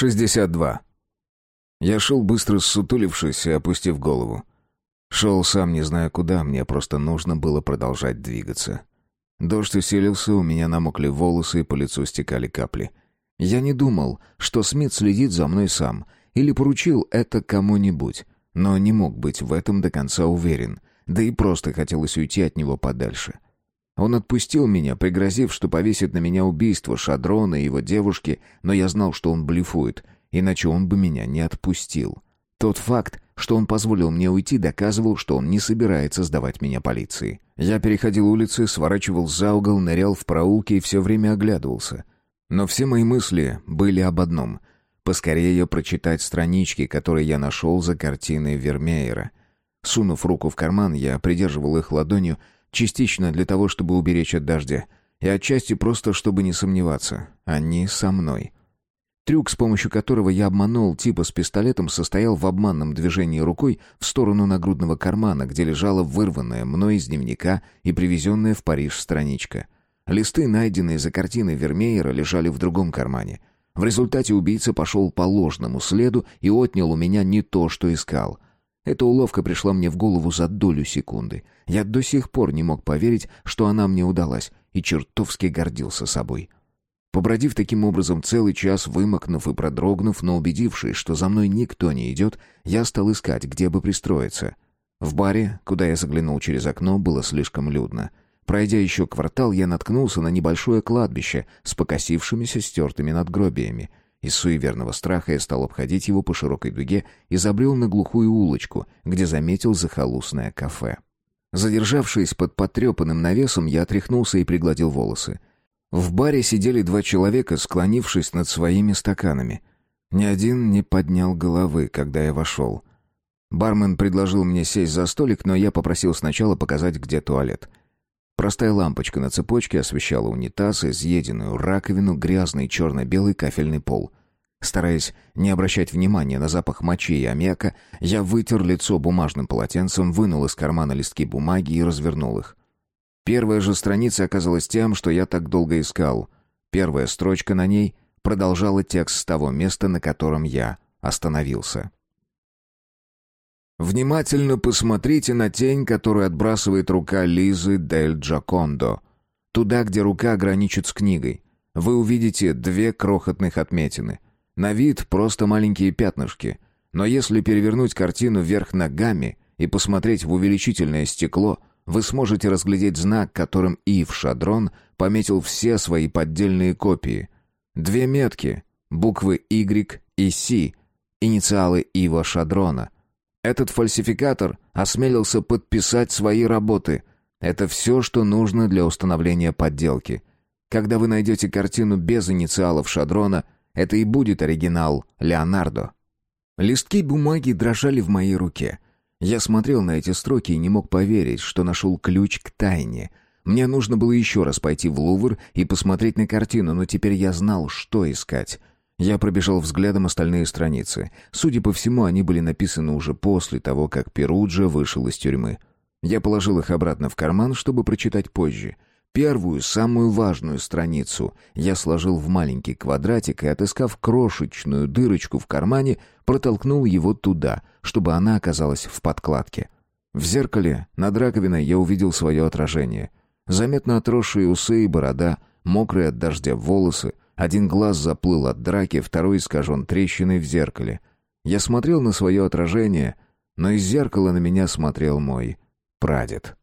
62. Я шел быстро ссутулившись и опустив голову. Шел сам не зная куда, мне просто нужно было продолжать двигаться. Дождь усилился, у меня намокли волосы и по лицу стекали капли. Я не думал, что Смит следит за мной сам или поручил это кому-нибудь, но не мог быть в этом до конца уверен, да и просто хотелось уйти от него подальше. Он отпустил меня, пригрозив, что повесит на меня убийство Шадрона и его девушки, но я знал, что он блефует, иначе он бы меня не отпустил. Тот факт, что он позволил мне уйти, доказывал, что он не собирается сдавать меня полиции. Я переходил улицы, сворачивал за угол, нырял в проулки и все время оглядывался. Но все мои мысли были об одном — поскорее прочитать странички, которые я нашел за картиной Вермеера. Сунув руку в карман, я придерживал их ладонью, частично для того, чтобы уберечь от дождя, и отчасти просто, чтобы не сомневаться. Они со мной. Трюк, с помощью которого я обманул типа с пистолетом, состоял в обманном движении рукой в сторону нагрудного кармана, где лежала вырванная мной из дневника и привезенная в Париж страничка. Листы, найденные за картиной Вермеера, лежали в другом кармане. В результате убийца пошел по ложному следу и отнял у меня не то, что искал. Эта уловка пришла мне в голову за долю секунды. Я до сих пор не мог поверить, что она мне удалась, и чертовски гордился собой. — Побродив таким образом целый час, вымокнув и продрогнув, но убедившись, что за мной никто не идет, я стал искать, где бы пристроиться. В баре, куда я заглянул через окно, было слишком людно. Пройдя еще квартал, я наткнулся на небольшое кладбище с покосившимися стертыми надгробиями. Из суеверного страха я стал обходить его по широкой дуге и забрел на глухую улочку, где заметил захолустное кафе. Задержавшись под потрепанным навесом, я отряхнулся и пригладил волосы. В баре сидели два человека, склонившись над своими стаканами. Ни один не поднял головы, когда я вошел. Бармен предложил мне сесть за столик, но я попросил сначала показать, где туалет. Простая лампочка на цепочке освещала унитаз, изъеденную раковину, грязный черно-белый кафельный пол. Стараясь не обращать внимания на запах мочи и аммиака, я вытер лицо бумажным полотенцем, вынул из кармана листки бумаги и развернул их. Первая же страница оказалась тем, что я так долго искал. Первая строчка на ней продолжала текст с того места, на котором я остановился. Внимательно посмотрите на тень, которую отбрасывает рука Лизы Дель Джакондо. Туда, где рука граничит с книгой. Вы увидите две крохотных отметины. На вид просто маленькие пятнышки. Но если перевернуть картину вверх ногами и посмотреть в увеличительное стекло – вы сможете разглядеть знак, которым Ив Шадрон пометил все свои поддельные копии. Две метки, буквы Y и C, инициалы Ива Шадрона. Этот фальсификатор осмелился подписать свои работы. Это все, что нужно для установления подделки. Когда вы найдете картину без инициалов Шадрона, это и будет оригинал Леонардо. Листки бумаги дрожали в моей руке — я смотрел на эти строки и не мог поверить, что нашел ключ к тайне. Мне нужно было еще раз пойти в Лувр и посмотреть на картину, но теперь я знал, что искать. Я пробежал взглядом остальные страницы. Судя по всему, они были написаны уже после того, как Перуджа вышел из тюрьмы. Я положил их обратно в карман, чтобы прочитать позже — Первую, самую важную страницу я сложил в маленький квадратик и, отыскав крошечную дырочку в кармане, протолкнул его туда, чтобы она оказалась в подкладке. В зеркале над раковиной я увидел свое отражение. Заметно отросшие усы и борода, мокрые от дождя волосы, один глаз заплыл от драки, второй искажен трещиной в зеркале. Я смотрел на свое отражение, но из зеркала на меня смотрел мой прадед.